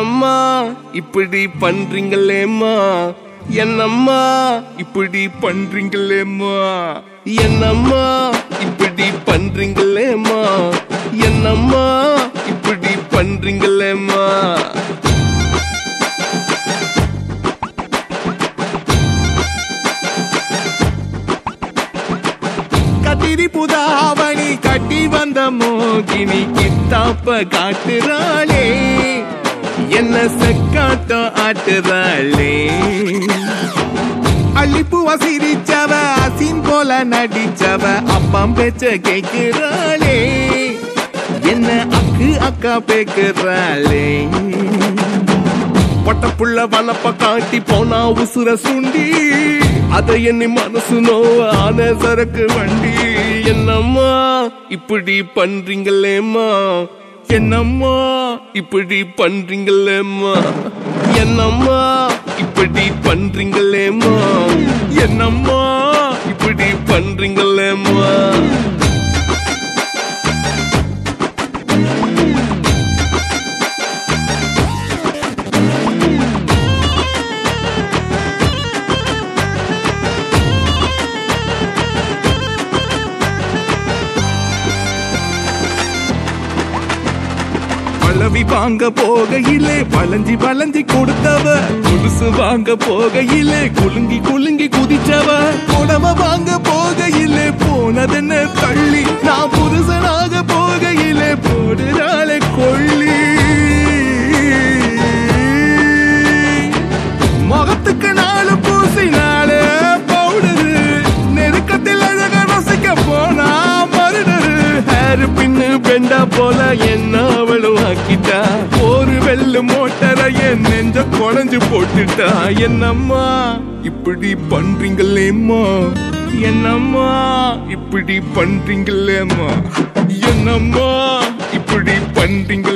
என்னம்மா இப்படி பண்றீங்களேம்மா? என்னம்மா இப்படி பண்றீங்களேம்மா? என்னம்மா இப்படி பண்றீங்களேம்மா? என்னம்மா இப்படி பண்றீங்களேம்மா? கத்திரி புதாவணி கட்டி வந்த மோகினி கித்தாப்ப காட்டுறாளே. செக்காட்டம் ஆட்டுறாளே அள்ளிப்பூவ சிரிச்சவ அசின் போல நடிச்சவ அப்பம் பேச்ச கேட்கிறாளே. என்ன அக்கு அக்கா பேக்குறாளே. பட்டப்புள்ள வளப்ப காட்டி போனா உசுர சுண்டி. அதை எண்ணி மனசு நோவ ஆன சரக்கு வண்டி. என்னம்மா இப்படி பண்றீங்களேம்மா? என்னம்மா இப்படி பண்றீங்களேம்மா? என்னம்மா இப்படி பண்றீங்களேம்மா? என்னம்மா இப்படி பண்றீங்களேம்மா? பழவி வாங்க போகையிலே வளைஞ்சி வளைஞ்சி கொடுத்தவ. கொலுசு வாங்க போகையிலே குலுங்கி குலுங்கி குதிச்சவ புடவ வாங்க போகையிலே போனதென்ன தள்ளி குழஞ்சு என்னம்மா? இப்படி பண்றீங்களேம்மா? என்னம்மா? இப்படி பண்றீங்களேம்மா? என்னம்மா? இப்படி பண்றீங்க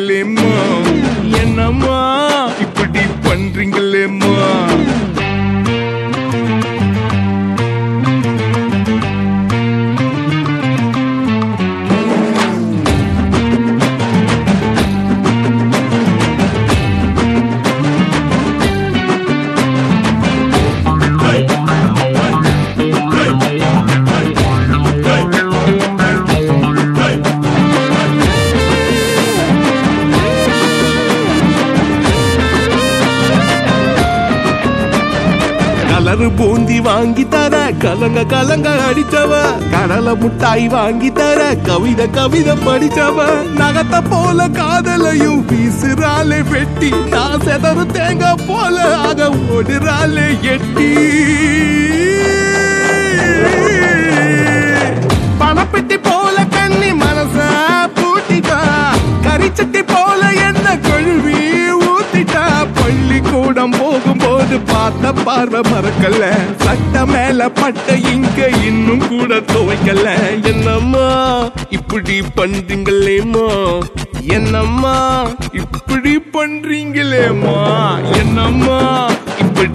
கலரு பூந்தி வாங்கி தர கலங்க கலங்க அடிச்சவ. கடலை முட்டாய் வாங்கி தர கவிதை கவிதை படிச்சவ. நகத்தை போல காதலையும் வீசுறாளே வெட்டி. நான் செதறு தேங்க போல ஆக ஓடுறாலே எட்டி. பார்த்த பார்வை மறக்கல. சட்ட மேல பட்ட இங்க இன்னும் கூட துவைக்கல. என்னம்மா இப்படி பண்றீங்களேம்மா? என்னம்மா இப்படி பண்றீங்களேம்மா? என்னம்மா இப்படி